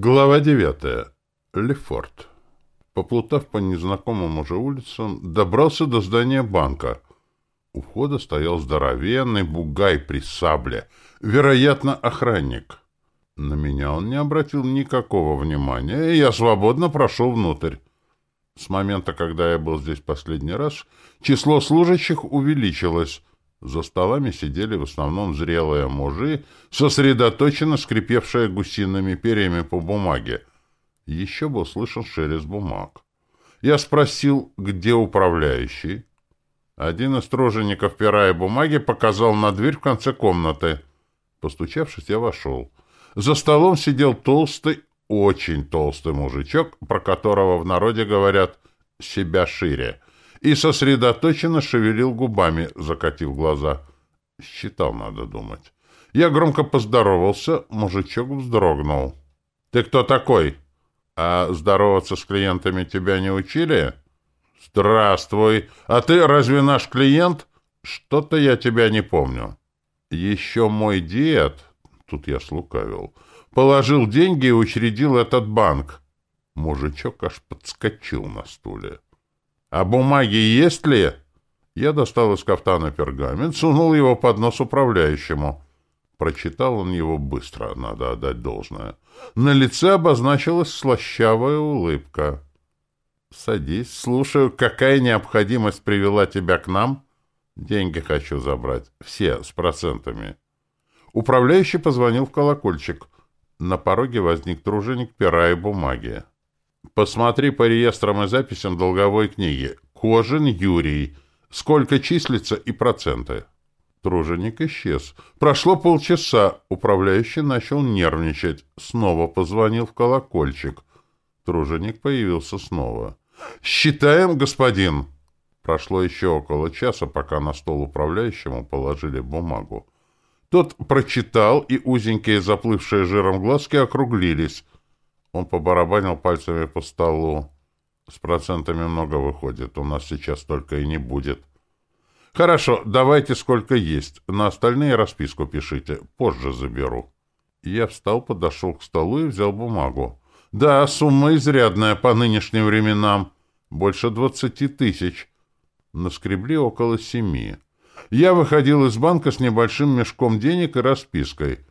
Глава девятая. Лефорт. Поплутав по незнакомым уже улицам, добрался до здания банка. У входа стоял здоровенный бугай при сабле, вероятно, охранник. На меня он не обратил никакого внимания, и я свободно прошел внутрь. С момента, когда я был здесь последний раз, число служащих увеличилось. За столами сидели в основном зрелые мужи, сосредоточенно скрипевшие гусиными перьями по бумаге. Еще был слышен шелест бумаг. Я спросил, где управляющий. Один из тружеников пера и бумаги показал на дверь в конце комнаты. Постучавшись, я вошел. За столом сидел толстый, очень толстый мужичок, про которого в народе говорят «себя шире», и сосредоточенно шевелил губами, закатив глаза. Считал, надо думать. Я громко поздоровался, мужичок вздрогнул. «Ты кто такой? А здороваться с клиентами тебя не учили?» «Здравствуй! А ты разве наш клиент? Что-то я тебя не помню». «Еще мой дед...» Тут я слукавил. «Положил деньги и учредил этот банк». Мужичок аж подскочил на стуле. «А бумаги есть ли?» Я достал из кафтана пергамент, сунул его под нос управляющему. Прочитал он его быстро, надо отдать должное. На лице обозначилась слащавая улыбка. «Садись, слушаю, какая необходимость привела тебя к нам?» «Деньги хочу забрать. Все, с процентами». Управляющий позвонил в колокольчик. На пороге возник труженик пера и бумаги. Посмотри по реестрам и записям долговой книги. Кожин Юрий. Сколько числится и проценты. Труженик исчез. Прошло полчаса. Управляющий начал нервничать. Снова позвонил в колокольчик. Труженик появился снова. «Считаем, господин!» Прошло еще около часа, пока на стол управляющему положили бумагу. Тот прочитал, и узенькие заплывшие жиром глазки округлились — он побарабанил пальцами по столу. С процентами много выходит. У нас сейчас только и не будет. Хорошо, давайте сколько есть. На остальные расписку пишите. Позже заберу. Я встал, подошел к столу и взял бумагу. Да, сумма изрядная по нынешним временам. Больше двадцати тысяч. Наскребли около семи. Я выходил из банка с небольшим мешком денег и распиской.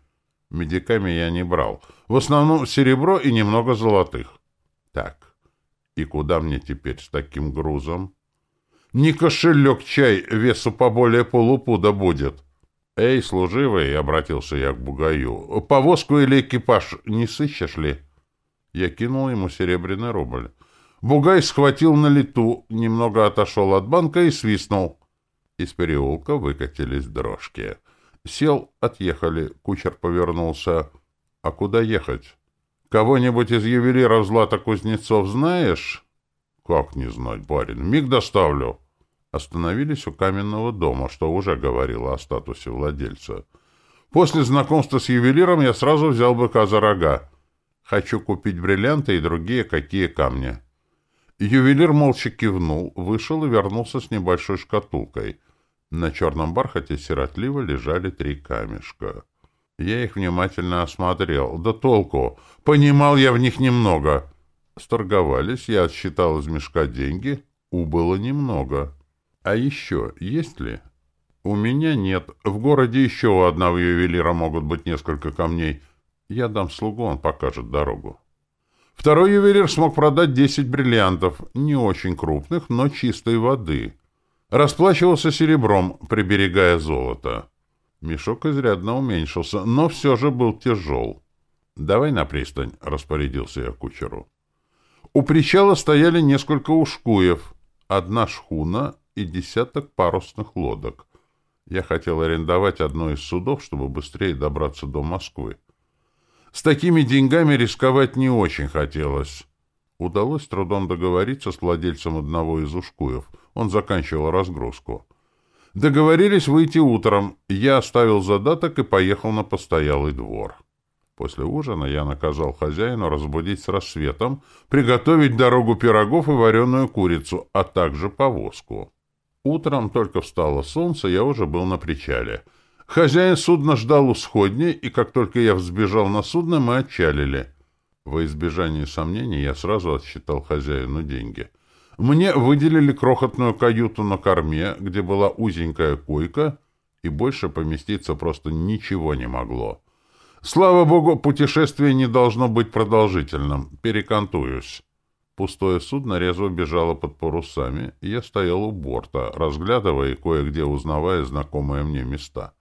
Медиками я не брал. В основном серебро и немного золотых. Так, и куда мне теперь с таким грузом? Не кошелек чай, весу поболее полупуда будет. Эй, служивый, — обратился я к бугаю, — повозку или экипаж не сыщешь ли? Я кинул ему серебряный рубль. Бугай схватил на лету, немного отошел от банка и свистнул. Из переулка выкатились дрожки. Сел, отъехали. Кучер повернулся. А куда ехать? Кого-нибудь из ювелиров Злата Кузнецов знаешь? Как не знать, барин? Миг доставлю. Остановились у каменного дома, что уже говорило о статусе владельца. После знакомства с ювелиром я сразу взял быка за рога. Хочу купить бриллианты и другие какие камни. Ювелир молча кивнул, вышел и вернулся с небольшой шкатулкой — на черном бархате сиротливо лежали три камешка. Я их внимательно осмотрел. Да толку! Понимал я в них немного. Сторговались, я отсчитал из мешка деньги. Убыло немного. А еще есть ли? У меня нет. В городе еще у одного ювелира могут быть несколько камней. Я дам слугу, он покажет дорогу. Второй ювелир смог продать десять бриллиантов, не очень крупных, но чистой воды — Расплачивался серебром, приберегая золото. Мешок изрядно уменьшился, но все же был тяжел. «Давай на пристань», — распорядился я кучеру. У причала стояли несколько ушкуев, одна шхуна и десяток парусных лодок. Я хотел арендовать одно из судов, чтобы быстрее добраться до Москвы. С такими деньгами рисковать не очень хотелось. Удалось трудом договориться с владельцем одного из ушкуев. Он заканчивал разгрузку. Договорились выйти утром. Я оставил задаток и поехал на постоялый двор. После ужина я наказал хозяину разбудить с рассветом, приготовить дорогу пирогов и вареную курицу, а также повозку. Утром только встало солнце, я уже был на причале. Хозяин судна ждал у сходней, и как только я взбежал на судно, мы отчалили. Во избежание сомнений я сразу отсчитал хозяину деньги. Мне выделили крохотную каюту на корме, где была узенькая койка, и больше поместиться просто ничего не могло. Слава богу, путешествие не должно быть продолжительным. Перекантуюсь. Пустое судно резво бежало под парусами, и я стоял у борта, разглядывая и кое-где узнавая знакомые мне места.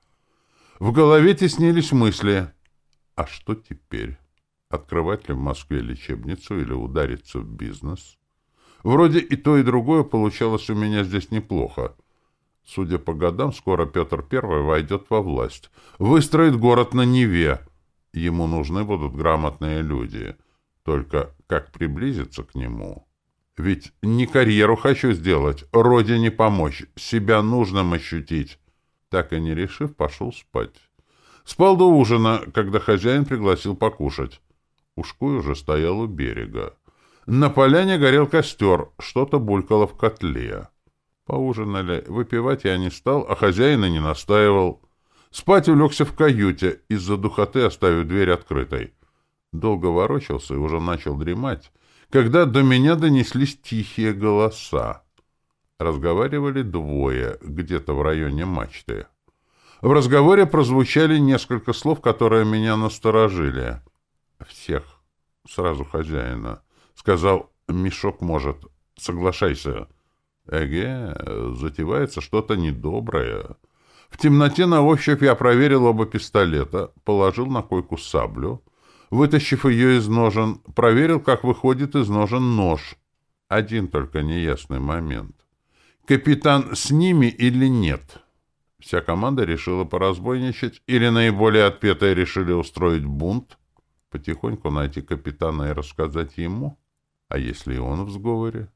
В голове теснились мысли. А что теперь? Открывать ли в Москве лечебницу или удариться в бизнес? Вроде и то, и другое получалось у меня здесь неплохо. Судя по годам, скоро Петр I войдет во власть. Выстроит город на Неве. Ему нужны будут грамотные люди. Только как приблизиться к нему? Ведь не карьеру хочу сделать, родине помочь, себя нужным ощутить. Так и не решив, пошел спать. Спал до ужина, когда хозяин пригласил покушать. Ушкуй уже стоял у берега. На поляне горел костер, что-то булькало в котле. Поужинали, выпивать я не стал, а хозяина не настаивал. Спать улегся в каюте, из-за духоты оставив дверь открытой. Долго ворочался и уже начал дремать, когда до меня донеслись тихие голоса. Разговаривали двое, где-то в районе мачты. В разговоре прозвучали несколько слов, которые меня насторожили. «Всех. Сразу хозяина». Сказал, «Мешок может. Соглашайся». Эге, затевается что-то недоброе. В темноте на ощупь я проверил оба пистолета, положил на койку саблю, вытащив ее из ножен, проверил, как выходит из ножен нож. Один только неясный момент. Капитан с ними или нет? Вся команда решила поразбойничать, или наиболее отпетые решили устроить бунт, потихоньку найти капитана и рассказать ему? А если и он в сговоре?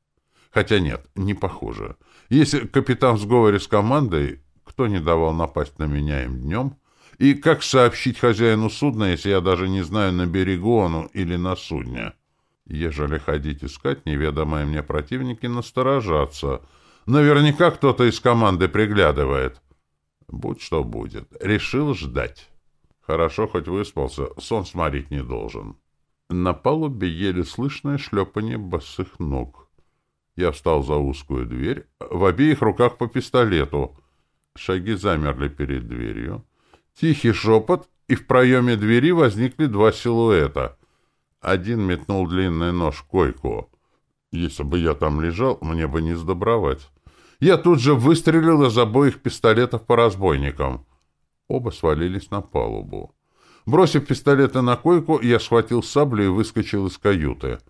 Хотя нет, не похоже. Если капитан в сговоре с командой, кто не давал напасть на меня им днем? И как сообщить хозяину судна, если я даже не знаю, на берегу он или на судне? Ежели ходить искать, неведомые мне противники насторожатся. Наверняка кто-то из команды приглядывает. Будь что будет. Решил ждать. Хорошо, хоть выспался, сон сморить не должен. На палубе еле слышное шлепание босых ног. Я встал за узкую дверь, в обеих руках по пистолету. Шаги замерли перед дверью. Тихий шепот, и в проеме двери возникли два силуэта. Один метнул длинный нож в койку. Если бы я там лежал, мне бы не сдобровать. Я тут же выстрелил из обоих пистолетов по разбойникам. Оба свалились на палубу. Бросив пистолеты на койку, я схватил саблю и выскочил из каюты.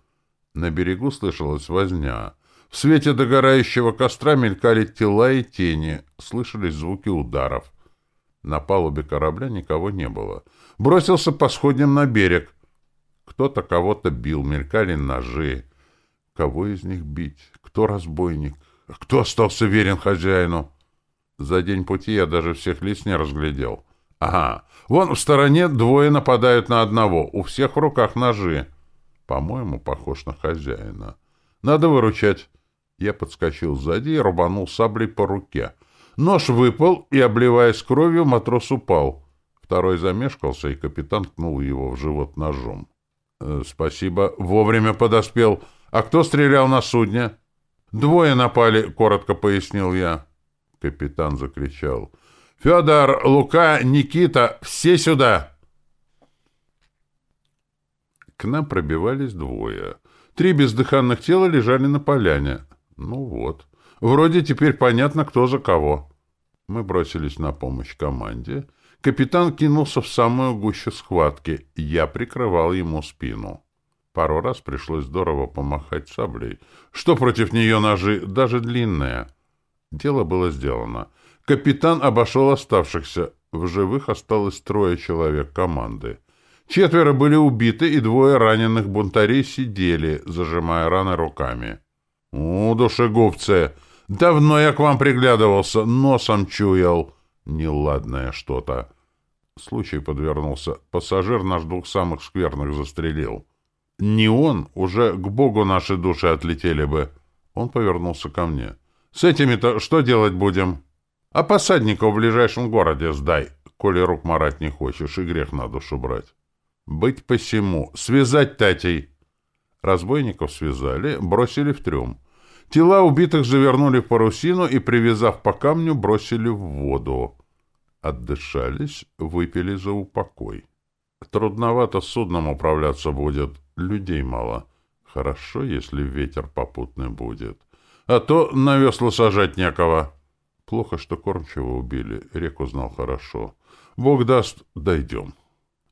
На берегу слышалась возня. В свете догорающего костра мелькали тела и тени, слышались звуки ударов. На палубе корабля никого не было. Бросился по сходням на берег. Кто-то кого-то бил, мелькали ножи. Кого из них бить? Кто разбойник? Кто остался верен хозяину? За день пути я даже всех лиц не разглядел. Ага, вон в стороне двое нападают на одного, у всех в руках ножи. По-моему, похож на хозяина. Надо выручать. Я подскочил сзади и рубанул саблей по руке. Нож выпал, и, обливаясь кровью, матрос упал. Второй замешкался, и капитан ткнул его в живот ножом. «Э, «Спасибо, вовремя подоспел. А кто стрелял на судне?» «Двое напали», — коротко пояснил я. Капитан закричал. «Федор, Лука, Никита, все сюда!» К нам пробивались двое. Три бездыханных тела лежали на поляне. Ну вот. Вроде теперь понятно, кто за кого. Мы бросились на помощь команде. Капитан кинулся в самую гущу схватки. Я прикрывал ему спину. Пару раз пришлось здорово помахать саблей. Что против нее ножи, даже длинные? Дело было сделано. Капитан обошел оставшихся. В живых осталось трое человек команды. Четверо были убиты, и двое раненых бунтарей сидели, зажимая раны руками. «У, душегубцы! Давно я к вам приглядывался, носом чуял. Неладное что-то». Случай подвернулся. Пассажир наш двух самых скверных застрелил. Не он, уже к Богу наши души отлетели бы. Он повернулся ко мне. «С этими-то что делать будем?» «А посадников в ближайшем городе сдай, коли рук марать не хочешь, и грех на душу брать». «Быть посему. Связать Татей!» Разбойников связали, бросили в трюм. Тела убитых завернули в парусину и, привязав по камню, бросили в воду. Отдышались, выпили за упокой. Трудновато судном управляться будет, людей мало. Хорошо, если ветер попутный будет. А то на весла сажать некого. Плохо, что кормчего убили, реку знал хорошо. Бог даст, дойдем.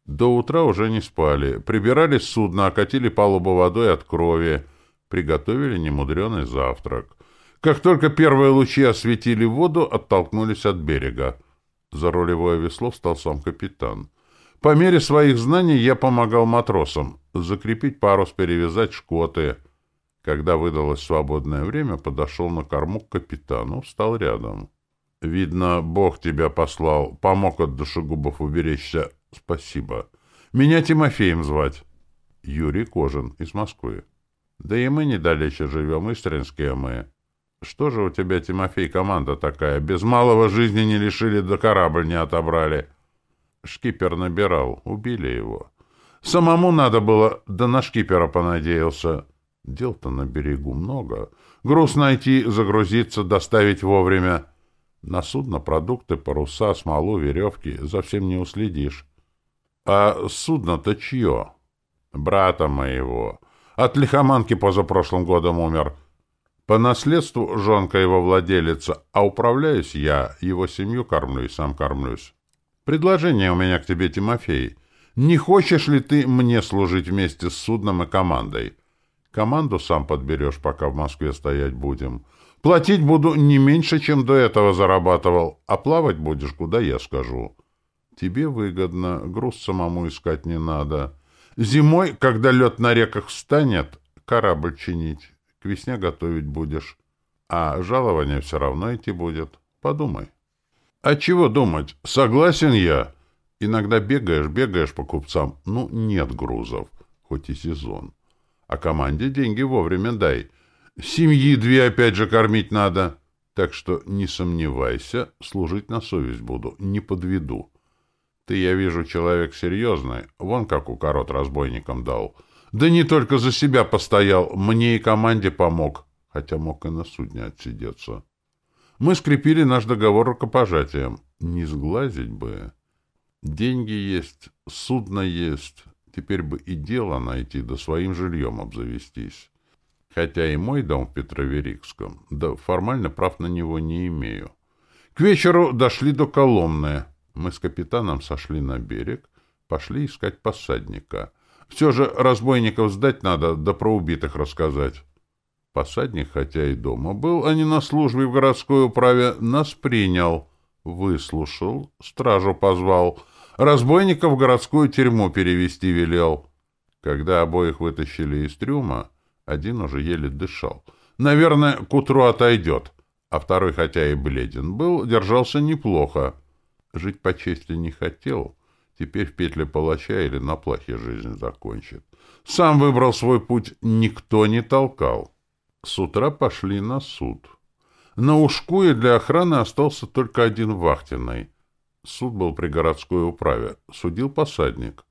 До утра уже не спали. Прибирали судно, окатили палубу водой от крови. Приготовили немудреный завтрак. Как только первые лучи осветили воду, оттолкнулись от берега. За рулевое весло встал сам капитан. По мере своих знаний я помогал матросам закрепить парус, перевязать шкоты. Когда выдалось свободное время, подошел на корму к капитану, встал рядом. «Видно, Бог тебя послал, помог от душегубов уберечься. Спасибо. Меня Тимофеем звать». Юрий Кожин из Москвы. «Да и мы недалече живем, истринские мы». «Что же у тебя, Тимофей, команда такая? Без малого жизни не лишили, да корабль не отобрали». Шкипер набирал, убили его. Самому надо было, да на шкипера понадеялся. Дел-то на берегу много. Груз найти, загрузиться, доставить вовремя. На судно продукты, паруса, смолу, веревки за всем не уследишь. А судно-то чье? Брата моего. От лихоманки позапрошлым годом умер. По наследству жонка его владелица, а управляюсь я, его семью кормлю и сам кормлюсь. Предложение у меня к тебе, Тимофей. Не хочешь ли ты мне служить вместе с судном и командой? Команду сам подберешь, пока в Москве стоять будем. Платить буду не меньше, чем до этого зарабатывал, а плавать будешь, куда я скажу. Тебе выгодно, груз самому искать не надо. Зимой, когда лед на реках встанет, корабль чинить, к весне готовить будешь. А жалование все равно идти будет. Подумай. А чего думать? Согласен я. Иногда бегаешь, бегаешь по купцам. Ну, нет грузов, хоть и сезон. А команде деньги вовремя дай. Семьи две опять же кормить надо. Так что не сомневайся, служить на совесть буду, не подведу. Ты, я вижу, человек серьезный. Вон как у корот разбойникам дал. Да не только за себя постоял, мне и команде помог. Хотя мог и на судне отсидеться. Мы скрепили наш договор рукопожатием. Не сглазить бы. Деньги есть, судно есть. Теперь бы и дело найти, да своим жильем обзавестись. Хотя и мой дом в Петроверикском, да формально прав на него не имею. К вечеру дошли до Коломны. Мы с капитаном сошли на берег, пошли искать посадника. Все же разбойников сдать надо, да про убитых рассказать. Посадник, хотя и дома был, а не на службе в городской управе, нас принял, выслушал, стражу позвал, разбойников в городскую тюрьму перевести велел. Когда обоих вытащили из трюма, один уже еле дышал. Наверное, к утру отойдет, а второй, хотя и бледен был, держался неплохо. Жить по чести не хотел, теперь в петле палача или на плахе жизнь закончит. Сам выбрал свой путь, никто не толкал. С утра пошли на суд. На Ушкуе для охраны остался только один вахтенный. Суд был при городской управе. Судил посадник.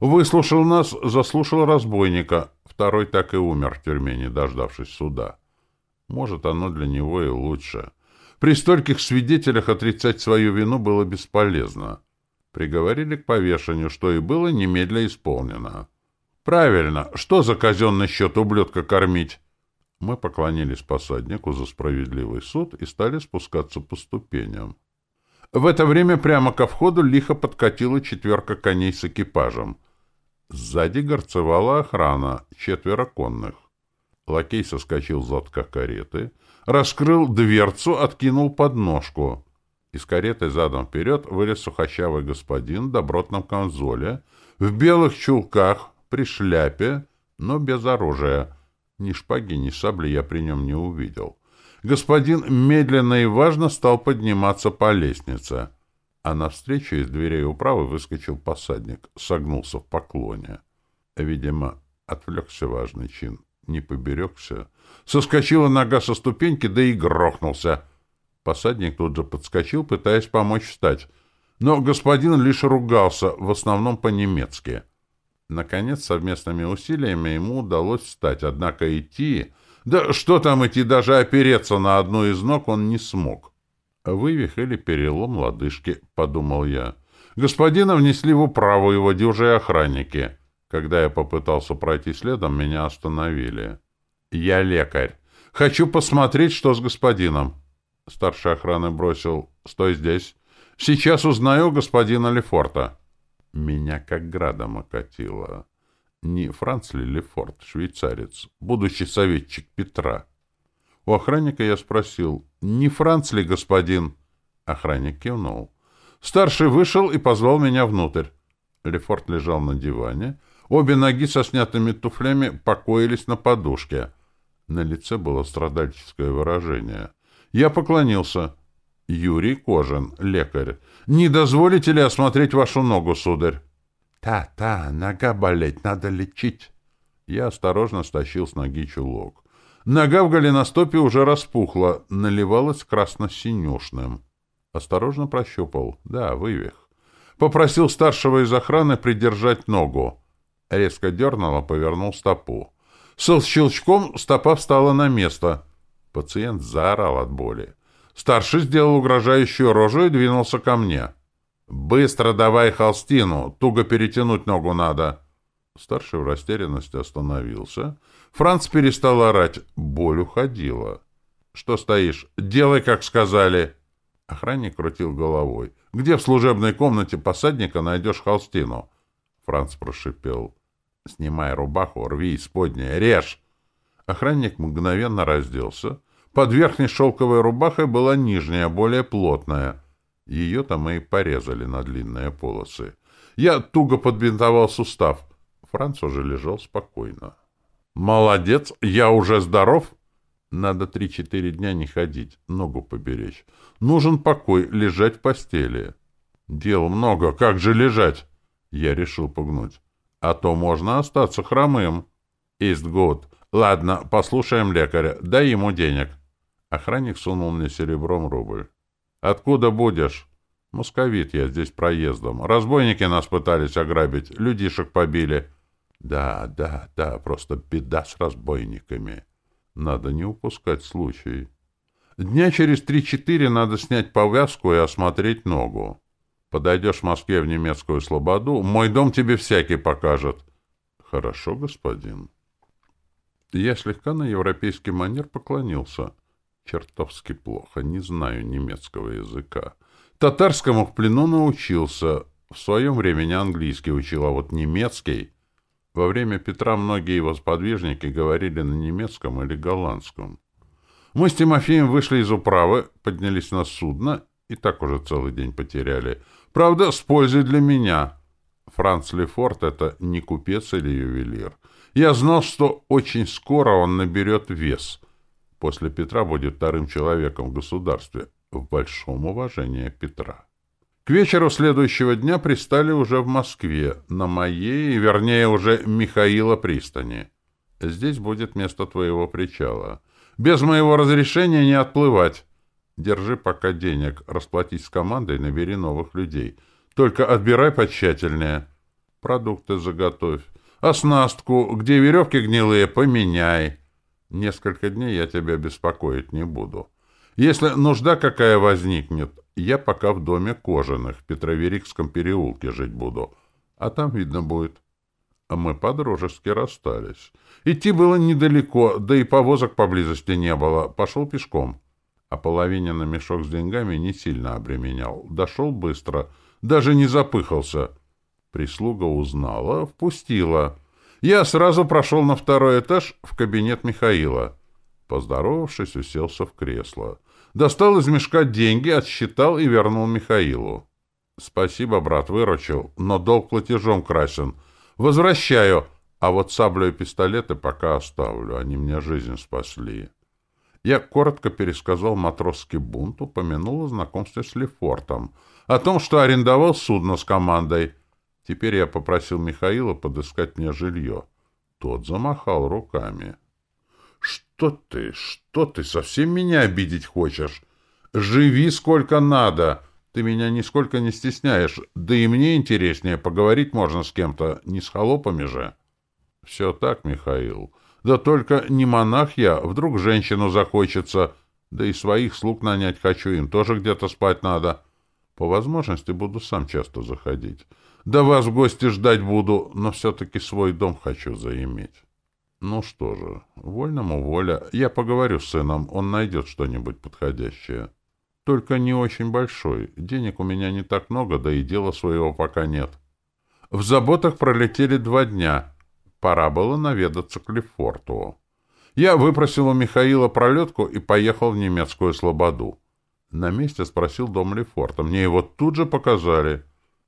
Выслушал нас, заслушал разбойника. Второй так и умер в тюрьме, не дождавшись суда. Может, оно для него и лучше. При стольких свидетелях отрицать свою вину было бесполезно. Приговорили к повешению, что и было немедля исполнено. Правильно, что за казенный счет ублюдка кормить? Мы поклонились посаднику за справедливый суд и стали спускаться по ступеням. В это время прямо ко входу лихо подкатила четверка коней с экипажем. Сзади горцевала охрана, четверо конных. Лакей соскочил с задка кареты, раскрыл дверцу, откинул подножку. Из кареты задом вперед вылез сухощавый господин в добротном конзоле, в белых чулках, при шляпе, но без оружия — ни шпаги, ни сабли я при нем не увидел. Господин медленно и важно стал подниматься по лестнице, а навстречу из дверей управы выскочил посадник, согнулся в поклоне. Видимо, отвлекся важный чин, не поберегся. Соскочила нога со ступеньки, да и грохнулся. Посадник тут же подскочил, пытаясь помочь встать. Но господин лишь ругался, в основном по-немецки. Наконец, совместными усилиями ему удалось встать, однако идти... Да что там идти, даже опереться на одну из ног он не смог. «Вывих или перелом лодыжки», — подумал я. Господина внесли в управу его дюжие охранники. Когда я попытался пройти следом, меня остановили. «Я лекарь. Хочу посмотреть, что с господином». Старший охраны бросил. «Стой здесь. Сейчас узнаю господина Лефорта». Меня как градом окатило. Не Франц ли Лефорт, швейцарец, будущий советчик Петра? У охранника я спросил, не Франц ли господин? Охранник кивнул. Старший вышел и позвал меня внутрь. Лефорт лежал на диване. Обе ноги со снятыми туфлями покоились на подушке. На лице было страдальческое выражение. Я поклонился. Юрий Кожин, лекарь. Не дозволите ли осмотреть вашу ногу, сударь? Та-та, нога болеть, надо лечить. Я осторожно стащил с ноги чулок. Нога в голеностопе уже распухла, наливалась красно-синюшным. Осторожно прощупал. Да, вывих. Попросил старшего из охраны придержать ногу. Резко дернула, повернул стопу. Со щелчком стопа встала на место. Пациент заорал от боли. Старший сделал угрожающую рожу и двинулся ко мне. «Быстро давай холстину, туго перетянуть ногу надо». Старший в растерянности остановился. Франц перестал орать. Боль уходила. «Что стоишь? Делай, как сказали!» Охранник крутил головой. «Где в служебной комнате посадника найдешь холстину?» Франц прошипел. «Снимай рубаху, рви исподнее, режь!» Охранник мгновенно разделся. Под верхней шелковой рубахой была нижняя, более плотная. Ее-то мы и порезали на длинные полосы. Я туго подбинтовал сустав. Франц уже лежал спокойно. «Молодец! Я уже здоров!» Надо три-четыре дня не ходить, ногу поберечь. Нужен покой, лежать в постели. Дел много, как же лежать? Я решил пугнуть. А то можно остаться хромым. Ист. Ладно, послушаем лекаря. Дай ему денег. Охранник сунул мне серебром рубль. «Откуда будешь?» «Московит я здесь проездом. Разбойники нас пытались ограбить, людишек побили». «Да, да, да, просто беда с разбойниками. Надо не упускать случай. Дня через три-четыре надо снять повязку и осмотреть ногу. Подойдешь в Москве в немецкую слободу, мой дом тебе всякий покажет». «Хорошо, господин». Я слегка на европейский манер поклонился. Чертовски плохо, не знаю немецкого языка. Татарскому в плену научился. В своем времени английский учил, а вот немецкий... Во время Петра многие его сподвижники говорили на немецком или голландском. Мы с Тимофеем вышли из управы, поднялись на судно и так уже целый день потеряли. Правда, с пользой для меня. Франц Лефорт — это не купец или ювелир. Я знал, что очень скоро он наберет вес — после Петра будет вторым человеком в государстве, в большом уважении Петра. К вечеру следующего дня пристали уже в Москве, на моей, вернее, уже Михаила пристани. Здесь будет место твоего причала. Без моего разрешения не отплывать. Держи пока денег, расплатись с командой, набери новых людей. Только отбирай потщательнее. Продукты заготовь. Оснастку, где веревки гнилые, поменяй. Несколько дней я тебя беспокоить не буду. Если нужда какая возникнет, я пока в доме кожаных в Петроверикском переулке жить буду. А там видно будет. А мы по-дружески расстались. Идти было недалеко, да и повозок поблизости не было. Пошел пешком. А половине на мешок с деньгами не сильно обременял. Дошел быстро, даже не запыхался. Прислуга узнала, впустила. Я сразу прошел на второй этаж в кабинет Михаила. Поздоровавшись, уселся в кресло. Достал из мешка деньги, отсчитал и вернул Михаилу. «Спасибо, брат, выручил, но долг платежом красен. Возвращаю, а вот саблю и пистолеты пока оставлю, они мне жизнь спасли». Я коротко пересказал матросский бунт, упомянул о знакомстве с Лефортом, о том, что арендовал судно с командой — Теперь я попросил Михаила подыскать мне жилье. Тот замахал руками. — Что ты, что ты, совсем меня обидеть хочешь? Живи сколько надо. Ты меня нисколько не стесняешь, да и мне интереснее, поговорить можно с кем-то, не с холопами же. Все так, Михаил. Да только не монах я, вдруг женщину захочется, да и своих слуг нанять хочу, им тоже где-то спать надо. По возможности буду сам часто заходить. Да вас в гости ждать буду, но все-таки свой дом хочу заиметь. Ну что же, вольному воля. Я поговорю с сыном, он найдет что-нибудь подходящее. Только не очень большой. Денег у меня не так много, да и дела своего пока нет. В заботах пролетели два дня. Пора было наведаться к Лефорту. Я выпросил у Михаила пролетку и поехал в немецкую Слободу. На месте спросил дом Лефорта. Мне его тут же показали.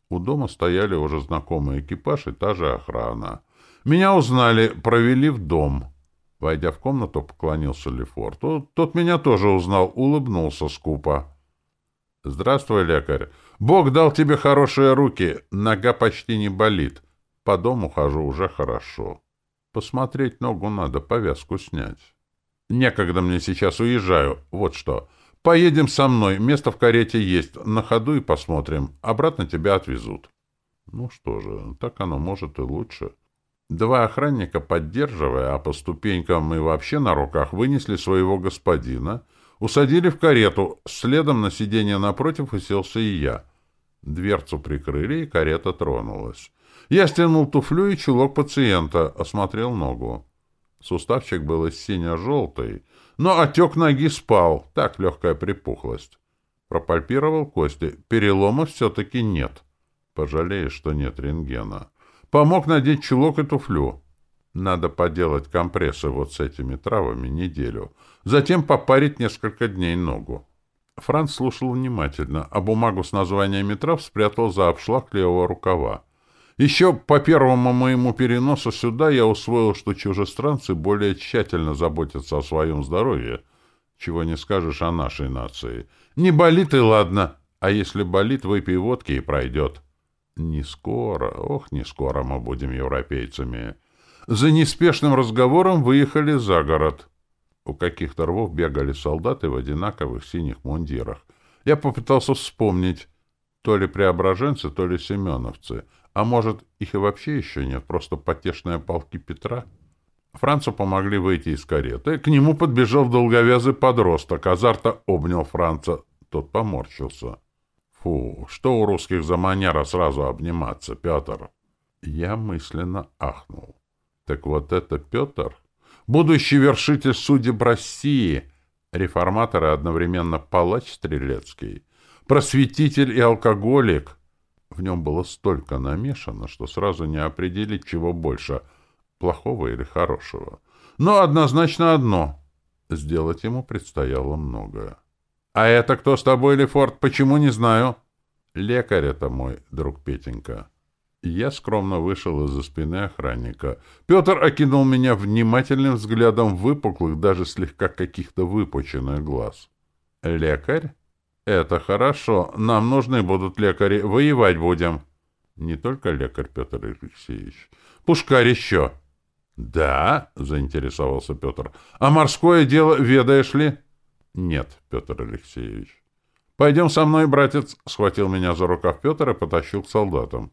У дома стояли уже знакомый экипаж и та же охрана. Меня узнали, провели в дом. Войдя в комнату, поклонился Лефорту. Тот меня тоже узнал, улыбнулся скупо. — Здравствуй, лекарь. Бог дал тебе хорошие руки, нога почти не болит. По дому хожу уже хорошо. Посмотреть ногу надо, повязку снять. Некогда мне сейчас уезжаю. Вот что. Поедем со мной, место в карете есть. На ходу и посмотрим. Обратно тебя отвезут. Ну что же, так оно может и лучше. Два охранника, поддерживая, а по ступенькам и вообще на руках, вынесли своего господина, усадили в карету, следом на сиденье напротив уселся и я. Дверцу прикрыли, и карета тронулась. Я стянул туфлю и чулок пациента, осмотрел ногу. Суставчик был из сине-желтый, но отек ноги спал, так легкая припухлость. Пропальпировал кости, переломов все-таки нет. Пожалеешь, что нет рентгена. Помог надеть чулок и туфлю. Надо поделать компрессы вот с этими травами неделю. Затем попарить несколько дней ногу. Франц слушал внимательно, а бумагу с названиями трав спрятал за обшлаг левого рукава. Еще по первому моему переносу сюда я усвоил, что чужестранцы более тщательно заботятся о своем здоровье, чего не скажешь о нашей нации. Не болит и ладно, а если болит, выпей водки и пройдет. Не скоро, ох, не скоро мы будем европейцами. За неспешным разговором выехали за город. У каких-то рвов бегали солдаты в одинаковых синих мундирах. Я попытался вспомнить, то ли преображенцы, то ли семеновцы — а может, их и вообще еще нет, просто потешные полки Петра? Францу помогли выйти из кареты. К нему подбежал долговязый подросток. Азарта обнял Франца. Тот поморщился. Фу, что у русских за манера сразу обниматься, Петр? Я мысленно ахнул. Так вот это Петр? Будущий вершитель судеб России. Реформатор и одновременно палач Стрелецкий. Просветитель и алкоголик — в нем было столько намешано, что сразу не определить, чего больше — плохого или хорошего. Но однозначно одно — сделать ему предстояло многое. «А это кто с тобой, Лефорт? Почему не знаю?» «Лекарь это мой, друг Петенька». Я скромно вышел из-за спины охранника. Петр окинул меня внимательным взглядом выпуклых, даже слегка каких-то выпученных глаз. «Лекарь?» «Это хорошо. Нам нужны будут лекари. Воевать будем». «Не только лекарь, Петр Алексеевич. Пушкарь еще». «Да?» — заинтересовался Петр. «А морское дело ведаешь ли?» «Нет, Петр Алексеевич». «Пойдем со мной, братец», — схватил меня за рукав Петр и потащил к солдатам.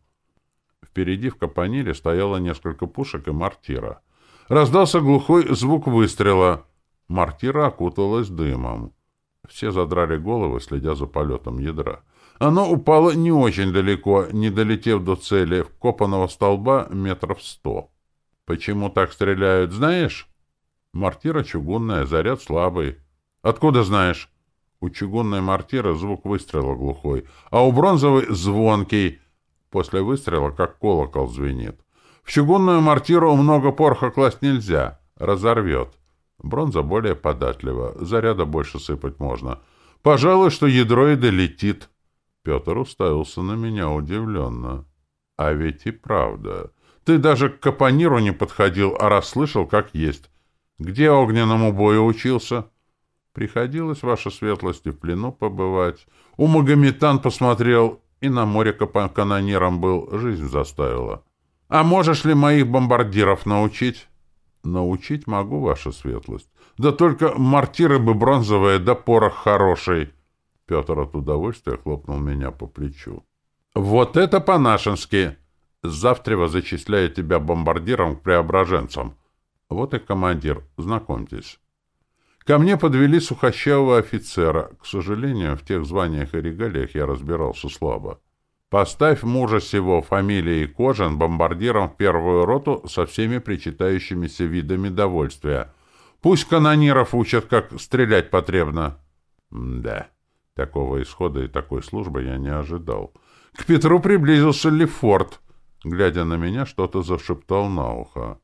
Впереди в капонире стояло несколько пушек и мортира. Раздался глухой звук выстрела. Мортира окуталась дымом. Все задрали головы, следя за полетом ядра. Оно упало не очень далеко, не долетев до цели, вкопанного столба метров сто. Почему так стреляют, знаешь? Мортира чугунная, заряд слабый. Откуда знаешь? У чугунной мортиры звук выстрела глухой, а у бронзовой — звонкий. После выстрела как колокол звенит. В чугунную мортиру много порха класть нельзя, разорвет. Бронза более податлива, заряда больше сыпать можно. Пожалуй, что ядро и долетит. Петр уставился на меня удивленно. А ведь и правда. Ты даже к капониру не подходил, а расслышал, как есть. Где огненному бою учился? Приходилось, ваша светлость, в плену побывать. У Магометан посмотрел, и на море канониром был, жизнь заставила. А можешь ли моих бомбардиров научить? Научить могу, ваша светлость. Да только мортиры бы бронзовые, да порох хороший. Петр от удовольствия хлопнул меня по плечу. «Вот это по-нашенски! Завтра зачисляю тебя бомбардиром к преображенцам. Вот и командир, знакомьтесь». Ко мне подвели сухощавого офицера. К сожалению, в тех званиях и регалиях я разбирался слабо. Поставь мужа сего фамилией Кожан бомбардиром в первую роту со всеми причитающимися видами довольствия. Пусть канониров учат, как стрелять потребно. Да, такого исхода и такой службы я не ожидал. К Петру приблизился Лефорт. Глядя на меня, что-то зашептал на ухо.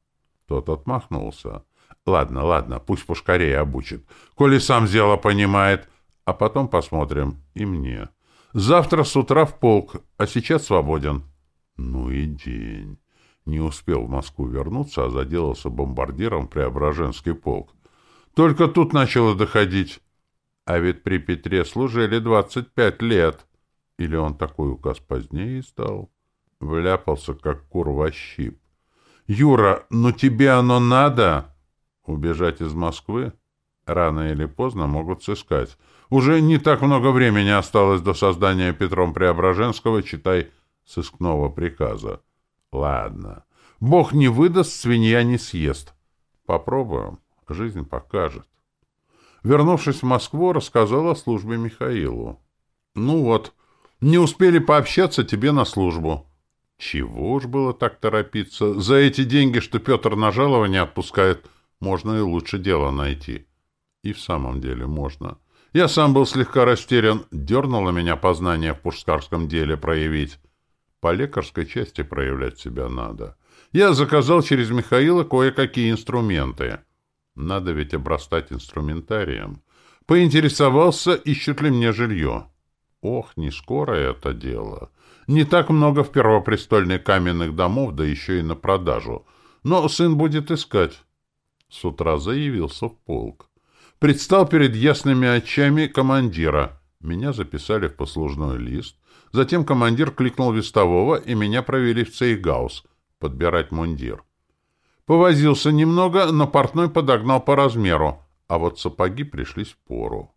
Тот отмахнулся. Ладно, ладно, пусть пушкарей обучит. Коли сам дело понимает. А потом посмотрим. И мне. Завтра с утра в полк, а сейчас свободен. Ну и день. Не успел в Москву вернуться, а заделался бомбардиром Преображенский полк. Только тут начало доходить. А ведь при Петре служили двадцать пять лет. Или он такой указ позднее издал? Вляпался, как кур во щип. «Юра, ну тебе оно надо?» «Убежать из Москвы?» Рано или поздно могут сыскать. Уже не так много времени осталось до создания Петром Преображенского, читай, сыскного приказа. Ладно. Бог не выдаст, свинья не съест. Попробуем. Жизнь покажет. Вернувшись в Москву, рассказал о службе Михаилу. Ну вот, не успели пообщаться тебе на службу. Чего уж было так торопиться? За эти деньги, что Петр на жалование отпускает, можно и лучше дело найти. И в самом деле можно. Я сам был слегка растерян, дернуло меня познание в пушкарском деле проявить. По лекарской части проявлять себя надо. Я заказал через Михаила кое-какие инструменты. Надо ведь обрастать инструментарием. Поинтересовался, ищут ли мне жилье. Ох, не скоро это дело. Не так много в первопрестольной каменных домов, да еще и на продажу. Но сын будет искать. С утра заявился в полк предстал перед ясными очами командира. Меня записали в послужной лист. Затем командир кликнул вестового, и меня провели в цейгаус подбирать мундир. Повозился немного, но портной подогнал по размеру, а вот сапоги пришлись в пору.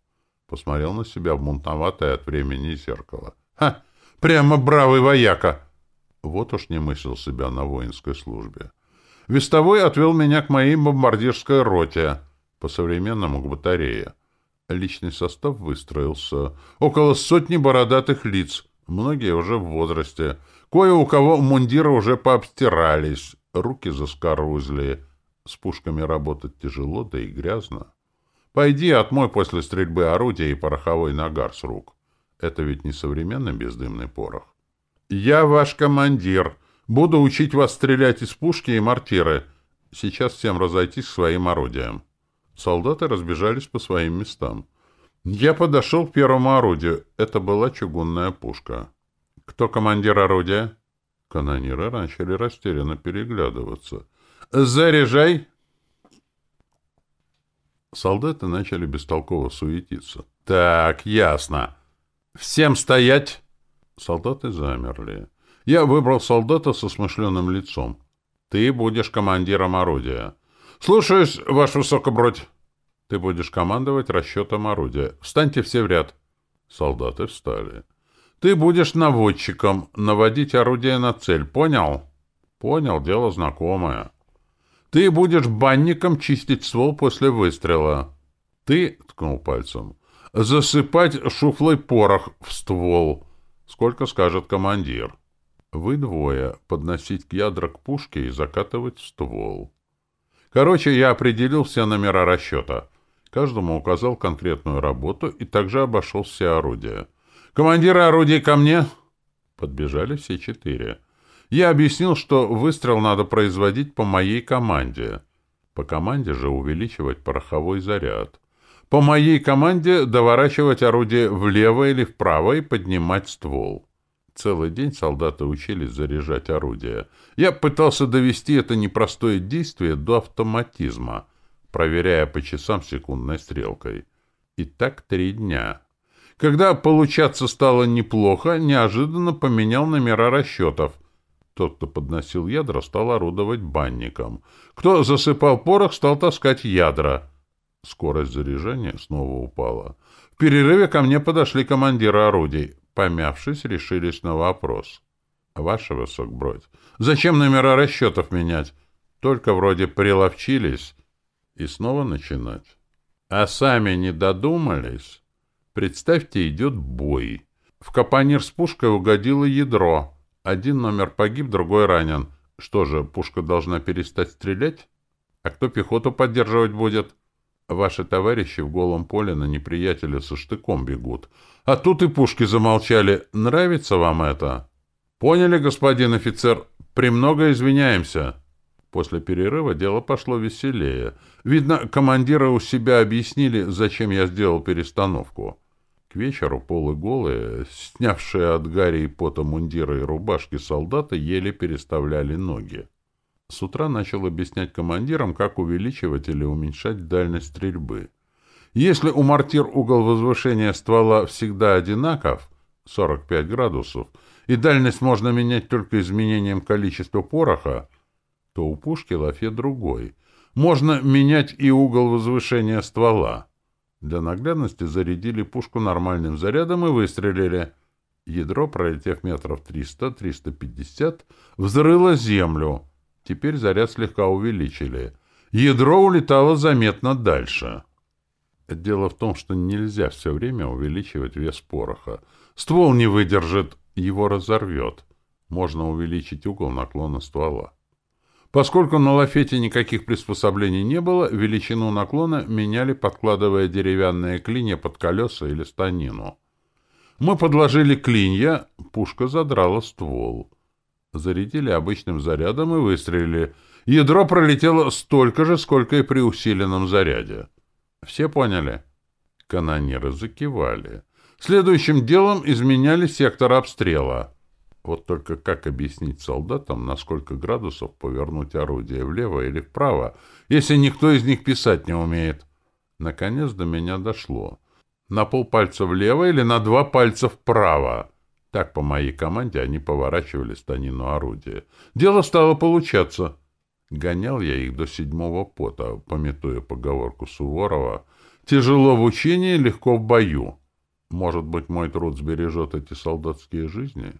Посмотрел на себя в мунтоватое от времени зеркало. Ха! Прямо бравый вояка! Вот уж не мыслил себя на воинской службе. Вестовой отвел меня к моей бомбардирской роте — по-современному к батарее. Личный состав выстроился. Около сотни бородатых лиц, многие уже в возрасте. Кое у кого мундиры уже пообстирались, руки заскорузли. С пушками работать тяжело, да и грязно. Пойди отмой после стрельбы орудия и пороховой нагар с рук. Это ведь не современный бездымный порох. «Я ваш командир. Буду учить вас стрелять из пушки и мортиры. Сейчас всем разойтись своим орудиям». Солдаты разбежались по своим местам. Я подошел к первому орудию. Это была чугунная пушка. «Кто командир орудия?» Канониры начали растерянно переглядываться. «Заряжай!» Солдаты начали бестолково суетиться. «Так, ясно. Всем стоять!» Солдаты замерли. Я выбрал солдата со смышленым лицом. «Ты будешь командиром орудия. «Слушаюсь, ваш высокобродь!» «Ты будешь командовать расчетом орудия. Встаньте все в ряд!» Солдаты встали. «Ты будешь наводчиком, наводить орудие на цель. Понял?» «Понял, дело знакомое». «Ты будешь банником чистить ствол после выстрела». «Ты», — ткнул пальцем, — «засыпать шуфлый порох в ствол». «Сколько скажет командир?» «Вы двое. Подносить ядра к пушке и закатывать в ствол». Короче, я определил все номера расчета. Каждому указал конкретную работу и также обошел все орудия. «Командиры орудий ко мне!» Подбежали все четыре. Я объяснил, что выстрел надо производить по моей команде. По команде же увеличивать пороховой заряд. По моей команде доворачивать орудие влево или вправо и поднимать ствол. Целый день солдаты учились заряжать орудия. Я пытался довести это непростое действие до автоматизма, проверяя по часам секундной стрелкой. И так три дня. Когда получаться стало неплохо, неожиданно поменял номера расчетов. Тот, кто подносил ядра, стал орудовать банником. Кто засыпал порох, стал таскать ядра. Скорость заряжания снова упала. В перерыве ко мне подошли командиры орудий. Помявшись, решились на вопрос. «Ваше высокбродь, зачем номера расчетов менять? Только вроде приловчились. И снова начинать. А сами не додумались? Представьте, идет бой. В капонир с пушкой угодило ядро. Один номер погиб, другой ранен. Что же, пушка должна перестать стрелять? А кто пехоту поддерживать будет?» Ваши товарищи в голом поле на неприятеля со штыком бегут. А тут и пушки замолчали. Нравится вам это? Поняли, господин офицер? Премного извиняемся. После перерыва дело пошло веселее. Видно, командиры у себя объяснили, зачем я сделал перестановку. К вечеру полуголые, снявшие от гари и пота мундира и рубашки солдаты, еле переставляли ноги. С утра начал объяснять командирам, как увеличивать или уменьшать дальность стрельбы. Если у мортир угол возвышения ствола всегда одинаков, 45 градусов, и дальность можно менять только изменением количества пороха, то у пушки лафе другой. Можно менять и угол возвышения ствола. Для наглядности зарядили пушку нормальным зарядом и выстрелили. Ядро, пролетев метров 300-350, взрыло землю — Теперь заряд слегка увеличили. Ядро улетало заметно дальше. Дело в том, что нельзя все время увеличивать вес пороха. Ствол не выдержит, его разорвет. Можно увеличить угол наклона ствола. Поскольку на лафете никаких приспособлений не было, величину наклона меняли, подкладывая деревянные клинья под колеса или станину. Мы подложили клинья, пушка задрала ствол. Зарядили обычным зарядом и выстрелили. Ядро пролетело столько же, сколько и при усиленном заряде. Все поняли? Канонеры закивали. Следующим делом изменяли сектор обстрела. Вот только как объяснить солдатам, на сколько градусов повернуть орудие влево или вправо, если никто из них писать не умеет? Наконец до меня дошло. На полпальца влево или на два пальца вправо? Так по моей команде они поворачивали станину орудия. Дело стало получаться. Гонял я их до седьмого пота, пометуя поговорку Суворова. Тяжело в учении, легко в бою. Может быть, мой труд сбережет эти солдатские жизни?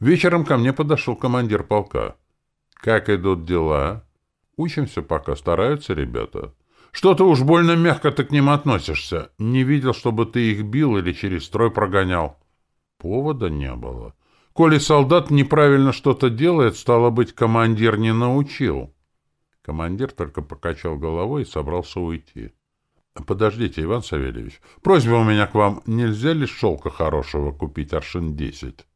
Вечером ко мне подошел командир полка. Как идут дела? Учимся пока, стараются ребята. Что-то уж больно мягко ты к ним относишься. Не видел, чтобы ты их бил или через строй прогонял. Повода не было. Коли солдат неправильно что-то делает, стало быть, командир не научил. Командир только покачал головой и собрался уйти. — Подождите, Иван Савельевич, просьба у меня к вам, нельзя ли шелка хорошего купить аршин десять?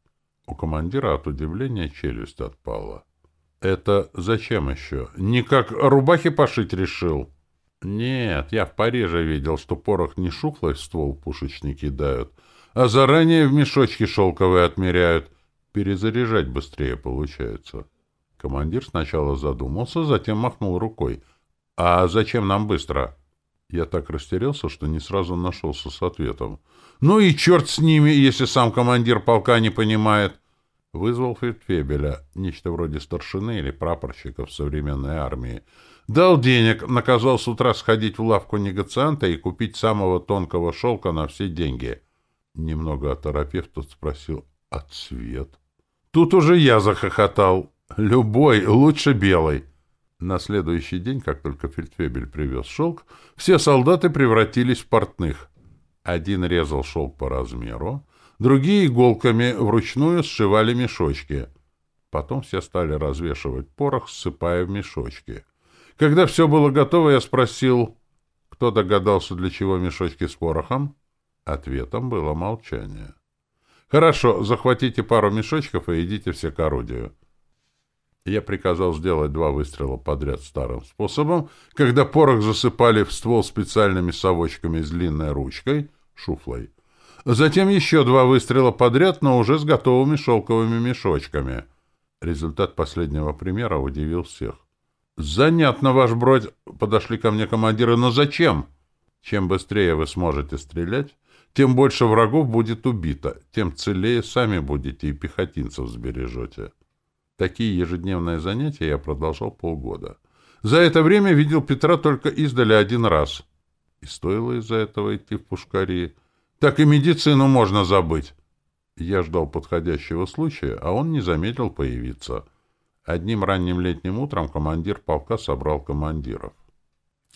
У командира от удивления челюсть отпала. — Это зачем еще? Никак рубахи пошить решил? — Нет, я в Париже видел, что порох не шухлый в ствол пушечники кидают, а заранее в мешочки шелковые отмеряют. Перезаряжать быстрее получается. Командир сначала задумался, затем махнул рукой. «А зачем нам быстро?» Я так растерялся, что не сразу нашелся с ответом. «Ну и черт с ними, если сам командир полка не понимает!» Вызвал фельдфебеля, нечто вроде старшины или прапорщика в современной армии. Дал денег, наказал с утра сходить в лавку негацианта и купить самого тонкого шелка на все деньги. Немного оторопев, тот спросил, а цвет? Тут уже я захохотал. Любой, лучше белый. На следующий день, как только фельдфебель привез шелк, все солдаты превратились в портных. Один резал шелк по размеру, другие иголками вручную сшивали мешочки. Потом все стали развешивать порох, ссыпая в мешочки. Когда все было готово, я спросил, кто догадался, для чего мешочки с порохом? Ответом было молчание. «Хорошо, захватите пару мешочков и идите все к орудию». Я приказал сделать два выстрела подряд старым способом, когда порох засыпали в ствол специальными совочками с длинной ручкой, шуфлой. Затем еще два выстрела подряд, но уже с готовыми шелковыми мешочками. Результат последнего примера удивил всех. «Занятно, ваш бродь!» — подошли ко мне командиры. «Но зачем?» «Чем быстрее вы сможете стрелять, тем больше врагов будет убито, тем целее сами будете и пехотинцев сбережете. Такие ежедневные занятия я продолжал полгода. За это время видел Петра только издали один раз. И стоило из-за этого идти в пушкари. Так и медицину можно забыть. Я ждал подходящего случая, а он не заметил появиться. Одним ранним летним утром командир полка собрал командиров.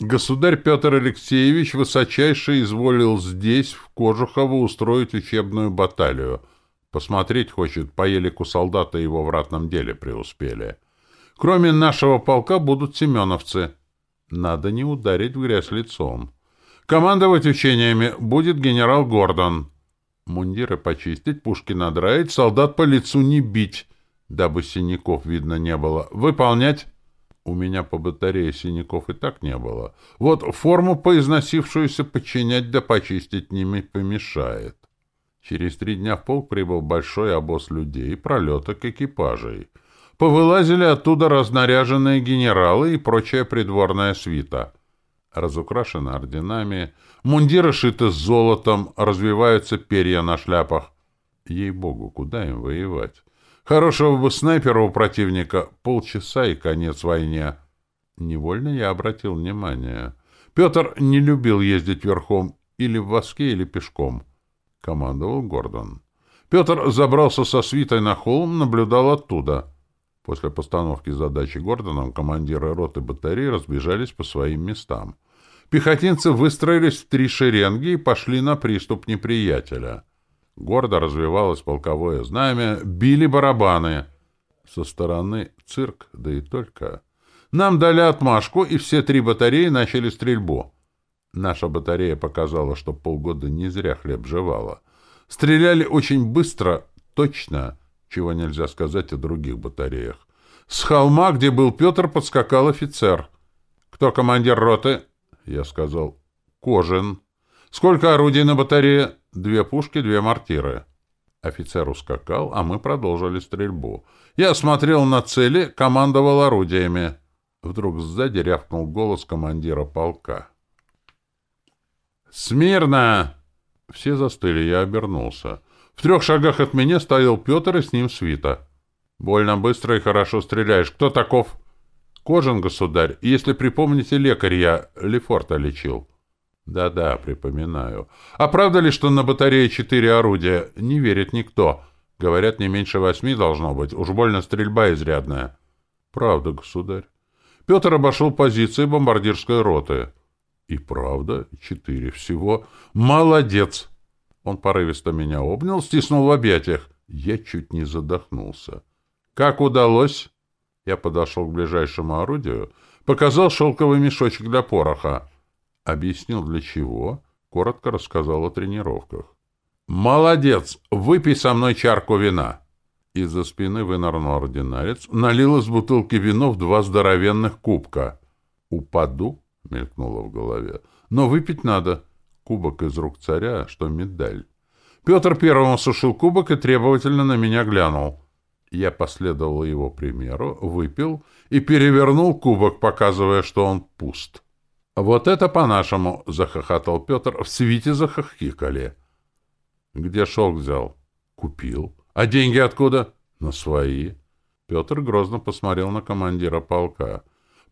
Государь Петр Алексеевич высочайше изволил здесь, в Кожухово, устроить учебную баталию. Посмотреть хочет, по елику солдата его в ратном деле преуспели. Кроме нашего полка будут семеновцы. Надо не ударить в грязь лицом. Командовать учениями будет генерал Гордон. Мундиры почистить, пушки надраить, солдат по лицу не бить, дабы синяков видно не было. Выполнять у меня по батарее синяков и так не было. Вот форму поизносившуюся подчинять да почистить ними помешает. Через три дня в полк прибыл большой обоз людей, пролеток экипажей. Повылазили оттуда разнаряженные генералы и прочая придворная свита. Разукрашены орденами, мундиры шиты с золотом, развиваются перья на шляпах. Ей-богу, куда им воевать? Хорошего бы снайпера у противника полчаса и конец войне. Невольно я обратил внимание. Петр не любил ездить верхом или в воске, или пешком. Командовал Гордон. Петр забрался со свитой на холм, наблюдал оттуда. После постановки задачи Гордоном командиры роты батареи разбежались по своим местам. Пехотинцы выстроились в три шеренги и пошли на приступ неприятеля. Гордо развивалось полковое знамя, били барабаны. Со стороны цирк, да и только. Нам дали отмашку, и все три батареи начали стрельбу. Наша батарея показала, что полгода не зря хлеб жевала. Стреляли очень быстро, точно, чего нельзя сказать о других батареях. С холма, где был Петр, подскакал офицер. «Кто командир роты?» Я сказал. «Кожин». «Сколько орудий на батарее?» Две пушки, две мортиры. Офицер ускакал, а мы продолжили стрельбу. Я смотрел на цели, командовал орудиями. Вдруг сзади рявкнул голос командира полка. «Смирно!» Все застыли, я обернулся. В трех шагах от меня стоял Петр и с ним свита. «Больно быстро и хорошо стреляешь. Кто таков?» «Кожан, государь. Если припомните, лекарь я Лефорта лечил». Да-да, припоминаю. А правда ли, что на батарее четыре орудия? Не верит никто. Говорят, не меньше восьми должно быть. Уж больно стрельба изрядная. Правда, государь. Петр обошел позиции бомбардирской роты. И правда, четыре всего. Молодец! Он порывисто меня обнял, стиснул в объятиях. Я чуть не задохнулся. Как удалось? Я подошел к ближайшему орудию, показал шелковый мешочек для пороха. Объяснил для чего, коротко рассказал о тренировках. «Молодец! Выпей со мной чарку вина!» Из-за спины вынырнул ординарец, налил из бутылки вино в два здоровенных кубка. «Упаду?» — мелькнуло в голове. «Но выпить надо. Кубок из рук царя, что медаль». Петр первым осушил кубок и требовательно на меня глянул. Я последовал его примеру, выпил и перевернул кубок, показывая, что он пуст. «Вот это по-нашему!» — захохотал Петр. В свите захохикали. «Где шелк взял?» «Купил». «А деньги откуда?» «На свои». Петр грозно посмотрел на командира полка.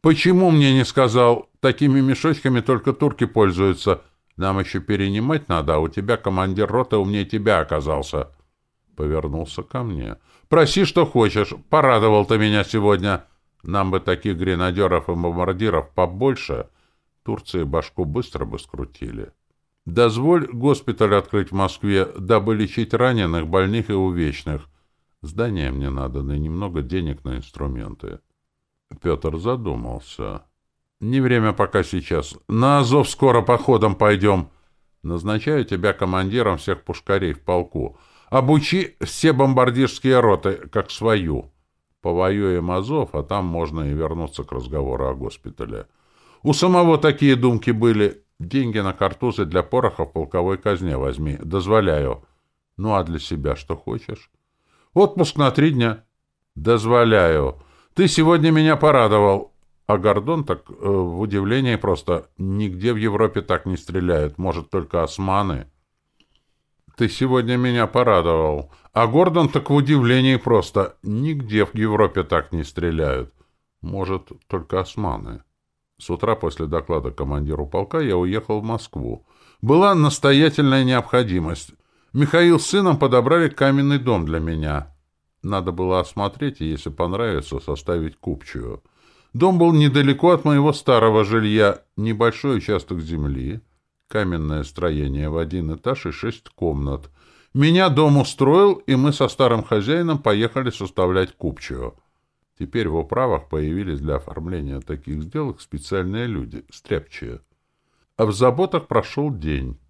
«Почему мне не сказал? Такими мешочками только турки пользуются. Нам еще перенимать надо, а у тебя командир роты умнее тебя оказался». Повернулся ко мне. «Проси, что хочешь. Порадовал ты меня сегодня. Нам бы таких гренадеров и бомбардиров побольше». Турции башку быстро бы скрутили. Дозволь госпиталь открыть в Москве, дабы лечить раненых, больных и увечных. Здание мне надо, да немного денег на инструменты. Петр задумался. Не время пока сейчас. На Азов скоро походом пойдем. Назначаю тебя командиром всех пушкарей в полку. Обучи все бомбардирские роты, как свою. Повоюем Азов, а там можно и вернуться к разговору о госпитале. У самого такие думки были. Деньги на картузы для пороха в полковой казне возьми. Дозволяю. Ну, а для себя что хочешь? Отпуск на три дня. Дозволяю. Ты сегодня меня порадовал. А Гордон так э, в удивлении просто нигде в Европе так не стреляют. Может, только османы. Ты сегодня меня порадовал. А Гордон так в удивлении просто нигде в Европе так не стреляют. Может, только османы. С утра после доклада командиру полка я уехал в Москву. Была настоятельная необходимость. Михаил с сыном подобрали каменный дом для меня. Надо было осмотреть и, если понравится, составить купчую. Дом был недалеко от моего старого жилья, небольшой участок земли, каменное строение в один этаж и шесть комнат. Меня дом устроил, и мы со старым хозяином поехали составлять купчую. Теперь в управах появились для оформления таких сделок специальные люди, стряпчие. А в заботах прошел день.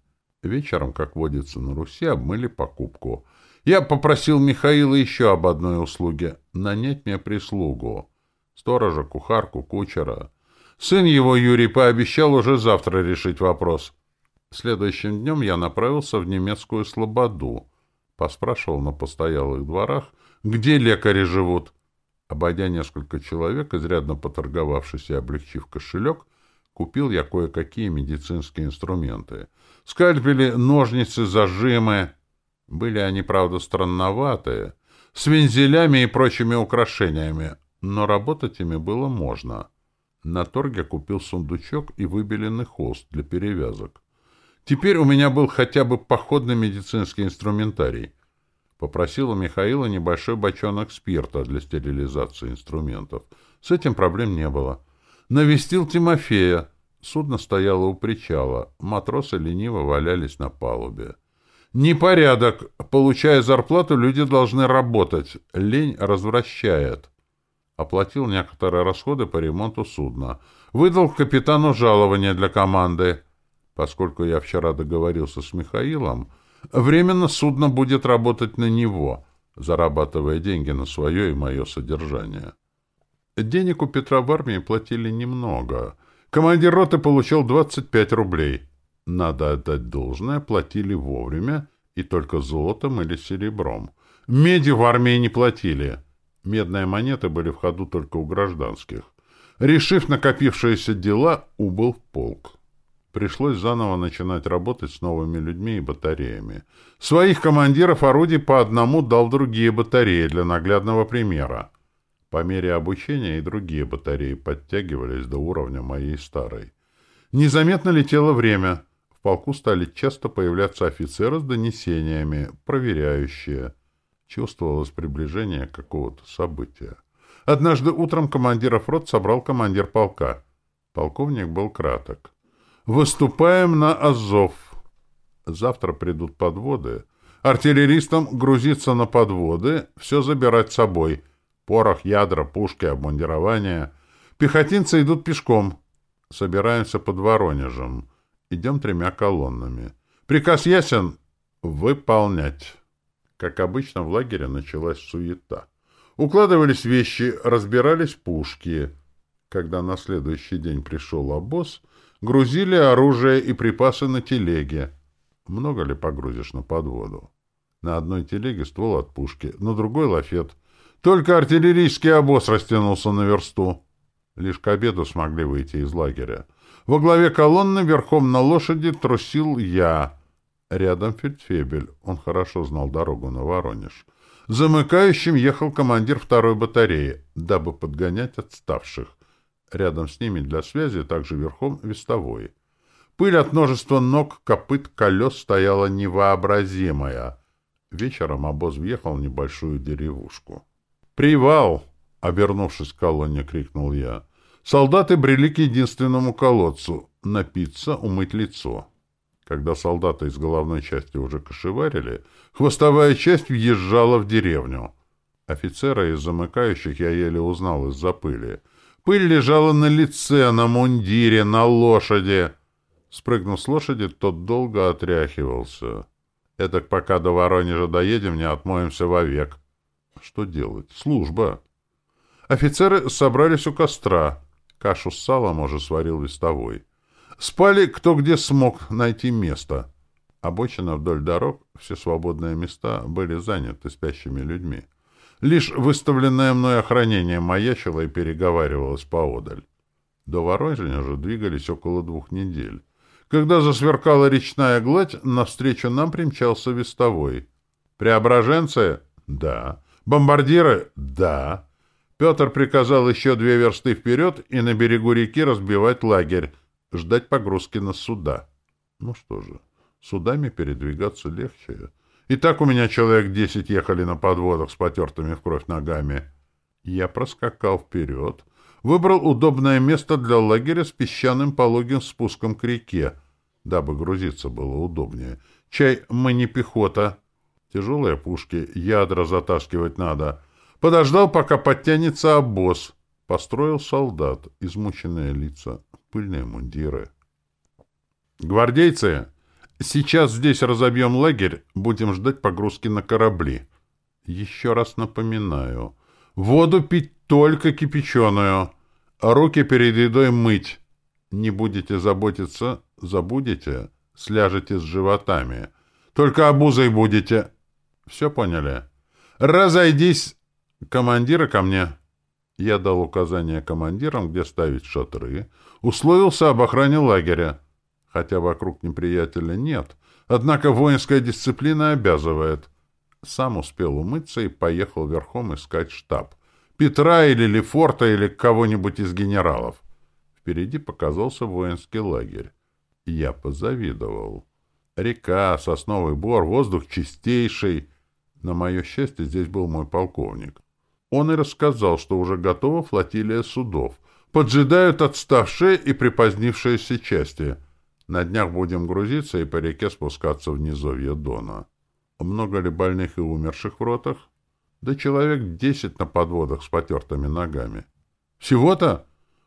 Вечером, как водится на Руси, обмыли покупку. Я попросил Михаила еще об одной услуге — нанять мне прислугу. Сторожа, кухарку, кучера. Сын его, Юрий, пообещал уже завтра решить вопрос. Следующим днем я направился в немецкую Слободу. Поспрашивал на постоялых дворах, где лекари живут. Обойдя несколько человек, изрядно поторговавшись и облегчив кошелек, купил я кое-какие медицинские инструменты. Скальпели, ножницы, зажимы. Были они, правда, странноватые, с вензелями и прочими украшениями, но работать ими было можно. На торге купил сундучок и выбеленный холст для перевязок. Теперь у меня был хотя бы походный медицинский инструментарий — Попросил у Михаила небольшой бочонок спирта для стерилизации инструментов. С этим проблем не было. Навестил Тимофея. Судно стояло у причала. Матросы лениво валялись на палубе. Непорядок. Получая зарплату, люди должны работать. Лень развращает. Оплатил некоторые расходы по ремонту судна. Выдал капитану жалование для команды. Поскольку я вчера договорился с Михаилом, Временно судно будет работать на него, зарабатывая деньги на свое и мое содержание. Денег у Петра в армии платили немного. Командир роты получал 25 рублей. Надо отдать должное, платили вовремя и только золотом или серебром. Меди в армии не платили. Медные монеты были в ходу только у гражданских. Решив накопившиеся дела, убыл в полк. Пришлось заново начинать работать с новыми людьми и батареями. Своих командиров орудий по одному дал другие батареи для наглядного примера. По мере обучения и другие батареи подтягивались до уровня моей старой. Незаметно летело время. В полку стали часто появляться офицеры с донесениями, проверяющие. Чувствовалось приближение какого-то события. Однажды утром командиров рот собрал командир полка. Полковник был краток. Выступаем на Азов. Завтра придут подводы. Артиллеристам грузиться на подводы, все забирать с собой. Порох, ядра, пушки, обмундирование. Пехотинцы идут пешком. Собираемся под Воронежем. Идем тремя колоннами. Приказ ясен — выполнять. Как обычно, в лагере началась суета. Укладывались вещи, разбирались пушки. Когда на следующий день пришел обоз — Грузили оружие и припасы на телеге. Много ли погрузишь на подводу? На одной телеге ствол от пушки, на другой — лафет. Только артиллерийский обоз растянулся на версту. Лишь к обеду смогли выйти из лагеря. Во главе колонны верхом на лошади трусил я. Рядом фельдфебель. Он хорошо знал дорогу на Воронеж. Замыкающим ехал командир второй батареи, дабы подгонять отставших. Рядом с ними для связи также верхом вестовой. Пыль от множества ног, копыт, колес стояла невообразимая. Вечером обоз въехал в небольшую деревушку. «Привал!» — обернувшись к колонне, крикнул я. Солдаты брели к единственному колодцу — напиться, умыть лицо. Когда солдаты из головной части уже кошеварили, хвостовая часть въезжала в деревню. Офицера из замыкающих я еле узнал из-за пыли — Пыль лежала на лице, на мундире, на лошади. Спрыгнув с лошади, тот долго отряхивался. Эдак пока до Воронежа доедем, не отмоемся вовек. Что делать? Служба. Офицеры собрались у костра. Кашу с салом уже сварил вестовой. Спали кто где смог найти место. Обочина вдоль дорог, все свободные места были заняты спящими людьми. Лишь выставленное мной охранение маячило и переговаривалось поодаль. До Воронежа же двигались около двух недель. Когда засверкала речная гладь, навстречу нам примчался вестовой. «Преображенцы?» «Да». «Бомбардиры?» «Да». Петр приказал еще две версты вперед и на берегу реки разбивать лагерь, ждать погрузки на суда. Ну что же, судами передвигаться легче. И так у меня человек десять ехали на подводах с потертыми в кровь ногами. Я проскакал вперед, выбрал удобное место для лагеря с песчаным пологим спуском к реке, дабы грузиться было удобнее. Чай мы не пехота. Тяжелые пушки, ядра затаскивать надо. Подождал, пока подтянется обоз. Построил солдат, измученные лица, пыльные мундиры. «Гвардейцы, сейчас здесь разобьем лагерь, будем ждать погрузки на корабли. Еще раз напоминаю, воду пить только кипяченую, а руки перед едой мыть. Не будете заботиться, забудете, сляжете с животами. Только обузой будете. Все поняли? Разойдись. Командира ко мне. Я дал указание командирам, где ставить шатры, условился об охране лагеря. Хотя вокруг неприятеля нет, однако воинская дисциплина обязывает. Сам успел умыться и поехал верхом искать штаб. Петра или Лефорта или кого-нибудь из генералов. Впереди показался воинский лагерь. Я позавидовал. Река, сосновый бор, воздух чистейший. На мое счастье, здесь был мой полковник. Он и рассказал, что уже готова флотилия судов. Поджидают отставшие и припозднившиеся части. На днях будем грузиться и по реке спускаться в низовье Дона. Много ли больных и умерших в ротах? Да человек десять на подводах с потертыми ногами. Всего-то?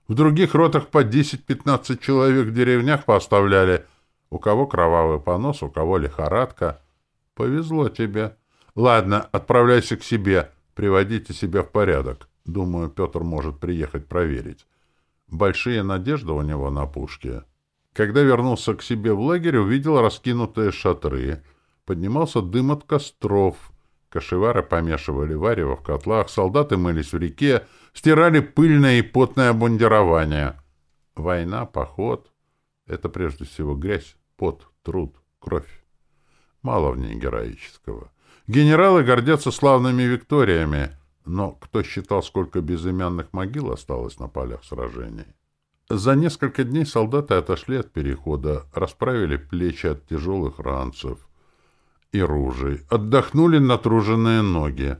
В других ротах по десять-пятнадцать человек в деревнях поставляли. У кого кровавый понос, у кого лихорадка. Повезло тебе. Ладно, отправляйся к себе. Приводите себя в порядок. Думаю, Петр может приехать проверить. Большие надежды у него на пушке. Когда вернулся к себе в лагерь, увидел раскинутые шатры. Поднимался дым от костров. Кошевары помешивали варево в котлах, солдаты мылись в реке, стирали пыльное и потное обмундирование. Война, поход — это прежде всего грязь, пот, труд, кровь. Мало в ней героического. Генералы гордятся славными викториями, но кто считал, сколько безымянных могил осталось на полях сражений? За несколько дней солдаты отошли от перехода, расправили плечи от тяжелых ранцев и ружей, отдохнули натруженные ноги.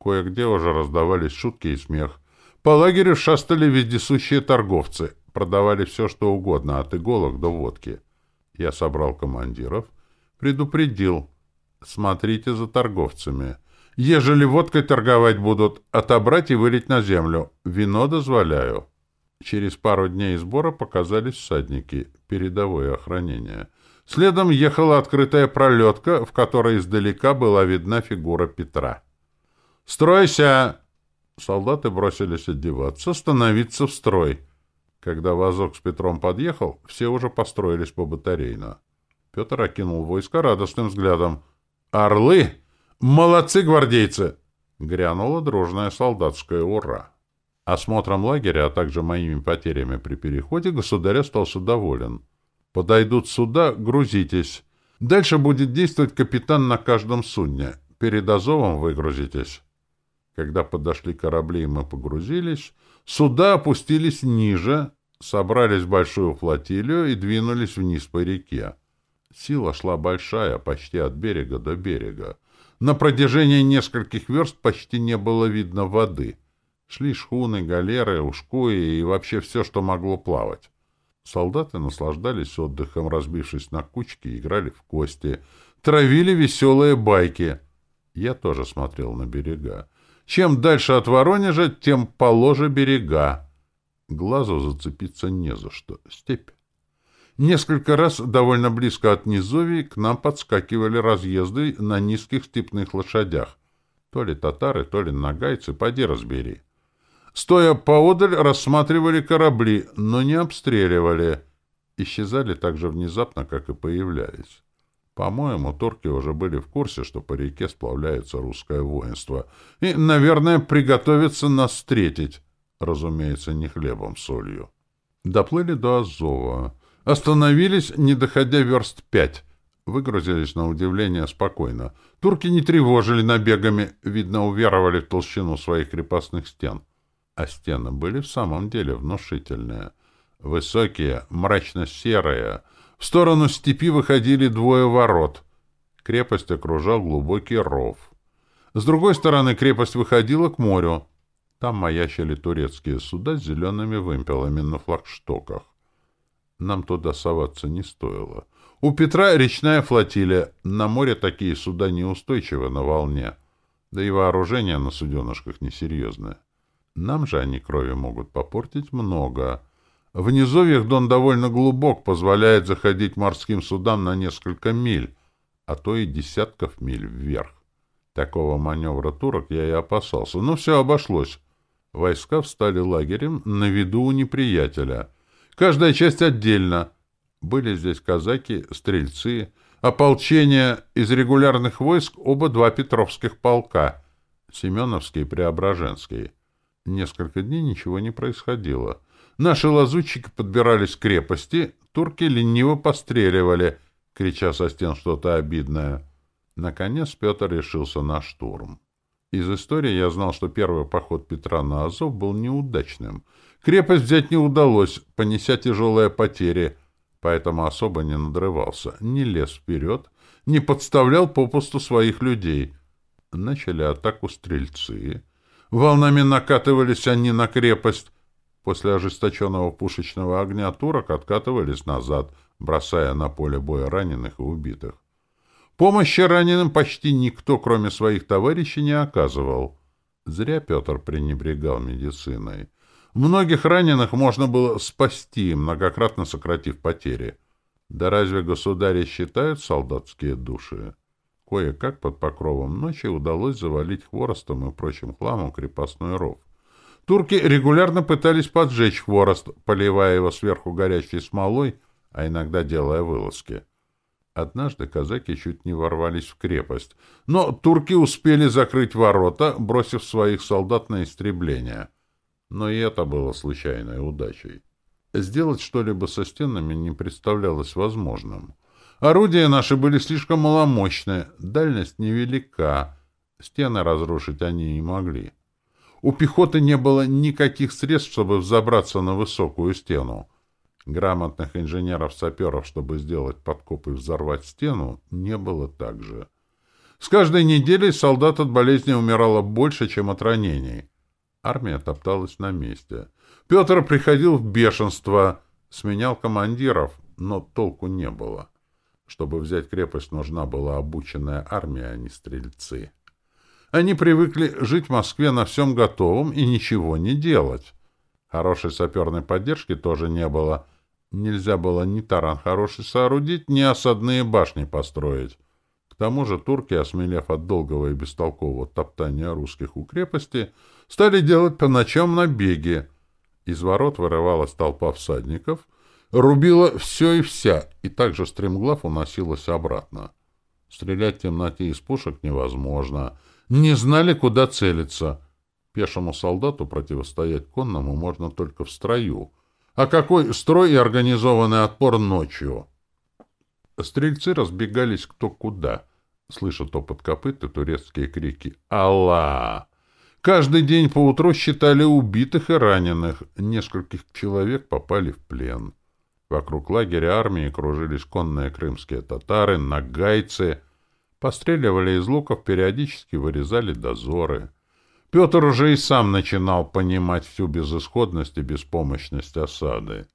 Кое-где уже раздавались шутки и смех. По лагерю шастали вездесущие торговцы, продавали все, что угодно, от иголок до водки. Я собрал командиров, предупредил. Смотрите за торговцами. Ежели водкой торговать будут, отобрать и вылить на землю. Вино дозволяю. Через пару дней сбора показались всадники, передовое охранение. Следом ехала открытая пролетка, в которой издалека была видна фигура Петра. «Стройся!» Солдаты бросились одеваться, становиться в строй. Когда вазок с Петром подъехал, все уже построились по батарейно. Петр окинул войско радостным взглядом. «Орлы! Молодцы, гвардейцы!» Грянула дружная солдатская «Ура!» Осмотром лагеря, а также моими потерями при переходе, государь остался доволен. «Подойдут суда, грузитесь. Дальше будет действовать капитан на каждом судне. Перед Азовом выгрузитесь». Когда подошли корабли и мы погрузились, суда опустились ниже, собрались в большую флотилию и двинулись вниз по реке. Сила шла большая, почти от берега до берега. На протяжении нескольких верст почти не было видно воды. Шли шхуны, галеры, ушкуи и вообще все, что могло плавать. Солдаты наслаждались отдыхом, разбившись на кучки, играли в кости, травили веселые байки. Я тоже смотрел на берега. Чем дальше от Воронежа, тем положе берега. Глазу зацепиться не за что. Степь. Несколько раз довольно близко от низовий к нам подскакивали разъезды на низких степных лошадях. То ли татары, то ли нагайцы, поди разбери. Стоя поодаль, рассматривали корабли, но не обстреливали. Исчезали так же внезапно, как и появлялись. По-моему, турки уже были в курсе, что по реке сплавляется русское воинство. И, наверное, приготовятся нас встретить. Разумеется, не хлебом, солью. Доплыли до Азова. Остановились, не доходя верст пять. Выгрузились на удивление спокойно. Турки не тревожили набегами, видно, уверовали в толщину своих крепостных стен. А стены были в самом деле внушительные. Высокие, мрачно-серые. В сторону степи выходили двое ворот. Крепость окружал глубокий ров. С другой стороны крепость выходила к морю. Там маячили турецкие суда с зелеными вымпелами на флагштоках. Нам туда соваться не стоило. У Петра речная флотилия. На море такие суда неустойчивы на волне. Да и вооружение на суденышках несерьезное. Нам же они крови могут попортить много. В низовьях Дон довольно глубок, позволяет заходить морским судам на несколько миль, а то и десятков миль вверх. Такого маневра турок я и опасался, но все обошлось. Войска встали лагерем на виду у неприятеля. Каждая часть отдельно. Были здесь казаки, стрельцы, ополчение из регулярных войск, оба два петровских полка, Семеновский и Преображенский. Несколько дней ничего не происходило. Наши лазутчики подбирались к крепости, турки лениво постреливали, крича со стен что-то обидное. Наконец Петр решился на штурм. Из истории я знал, что первый поход Петра на Азов был неудачным. Крепость взять не удалось, понеся тяжелые потери, поэтому особо не надрывался, не лез вперед, не подставлял попусту своих людей. Начали атаку стрельцы. Волнами накатывались они на крепость. После ожесточенного пушечного огня турок откатывались назад, бросая на поле боя раненых и убитых. Помощи раненым почти никто, кроме своих товарищей, не оказывал. Зря Петр пренебрегал медициной. Многих раненых можно было спасти, многократно сократив потери. Да разве государи считают солдатские души? Кое-как под покровом ночи удалось завалить хворостом и прочим хламом крепостной ров. Турки регулярно пытались поджечь хворост, поливая его сверху горячей смолой, а иногда делая вылазки. Однажды казаки чуть не ворвались в крепость, но турки успели закрыть ворота, бросив своих солдат на истребление. Но и это было случайной удачей. Сделать что-либо со стенами не представлялось возможным. Орудия наши были слишком маломощные, дальность невелика, стены разрушить они не могли. У пехоты не было никаких средств, чтобы взобраться на высокую стену. Грамотных инженеров-саперов, чтобы сделать подкоп и взорвать стену, не было также. С каждой неделей солдат от болезни умирало больше, чем от ранений. Армия топталась на месте. Петр приходил в бешенство, сменял командиров, но толку не было. Чтобы взять крепость, нужна была обученная армия, а не стрельцы. Они привыкли жить в Москве на всем готовом и ничего не делать. Хорошей саперной поддержки тоже не было — Нельзя было ни таран хороший соорудить, ни осадные башни построить. К тому же турки, осмелев от долгого и бестолкового топтания русских у крепости, стали делать по ночам набеги. Из ворот вырывалась толпа всадников, рубила все и вся, и также стремглав уносилась обратно. Стрелять в темноте из пушек невозможно. Не знали, куда целиться. Пешему солдату противостоять конному можно только в строю — а какой строй и организованный отпор ночью? Стрельцы разбегались кто куда, слыша топот копыт и турецкие крики «Алла!». Каждый день поутру считали убитых и раненых. Нескольких человек попали в плен. Вокруг лагеря армии кружились конные крымские татары, нагайцы. Постреливали из луков, периодически вырезали дозоры. Петр уже и сам начинал понимать всю безысходность и беспомощность осады.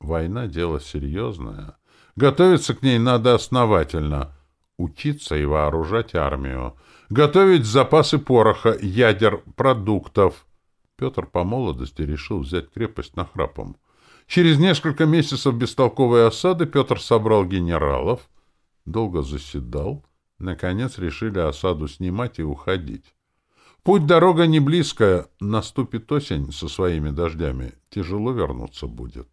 Война — дело серьезное. Готовиться к ней надо основательно. Учиться и вооружать армию. Готовить запасы пороха, ядер, продуктов. Петр по молодости решил взять крепость на храпом. Через несколько месяцев бестолковой осады Петр собрал генералов, долго заседал, наконец решили осаду снимать и уходить. Путь-дорога не близкая, наступит осень со своими дождями, тяжело вернуться будет.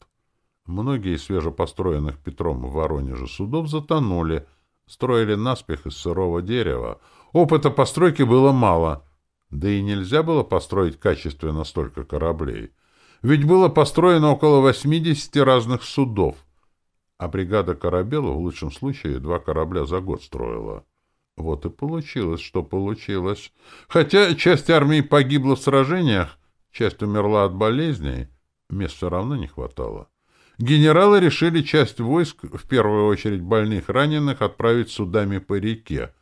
Многие из свежепостроенных Петром в Воронеже судов затонули, строили наспех из сырого дерева. Опыта постройки было мало, да и нельзя было построить качественно столько кораблей. Ведь было построено около 80 разных судов, а бригада корабелов в лучшем случае два корабля за год строила. Вот и получилось, что получилось. Хотя часть армии погибла в сражениях, Часть умерла от болезней, мест все равно не хватало. Генералы решили часть войск, в первую очередь больных раненых, отправить судами по реке.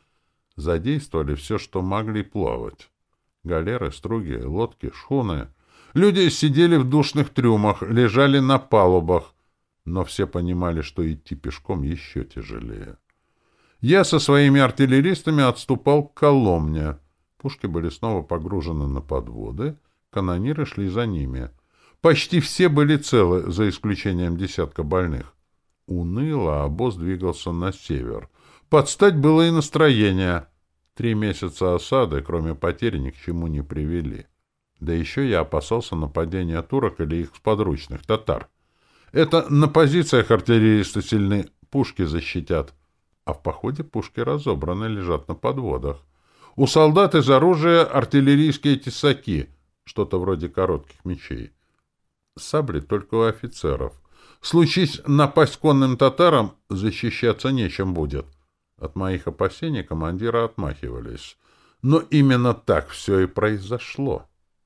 Задействовали все, что могли плавать. Галеры, струги, лодки, шхуны. Люди сидели в душных трюмах, лежали на палубах, но все понимали, что идти пешком еще тяжелее. Я со своими артиллеристами отступал к Коломне. Пушки были снова погружены на подводы, канониры шли за ними. Почти все были целы, за исключением десятка больных. Уныло обоз двигался на север. Подстать было и настроение. Три месяца осады, кроме потерь, ни к чему не привели. Да еще я опасался нападения турок или их подручных татар. Это на позициях артиллеристы сильны, пушки защитят. А в походе пушки разобраны, лежат на подводах. У солдат из оружия артиллерийские тесаки, что-то вроде коротких мечей. Сабли только у офицеров. Случись напасть конным татарам, защищаться нечем будет. От моих опасений командира отмахивались. Но именно так все и произошло.